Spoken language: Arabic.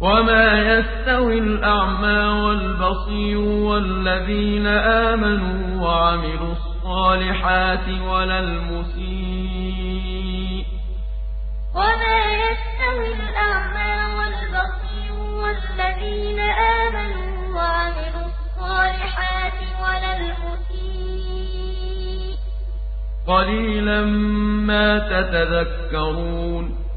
وما يستوي الأعمى والبصير والذين آمنوا وعملوا الصالحات ولا المسيء وما يستوي الأعمى والبصير والذين آمنوا وعملوا الصالحات ولا المسيء قليلا ما تتذكرون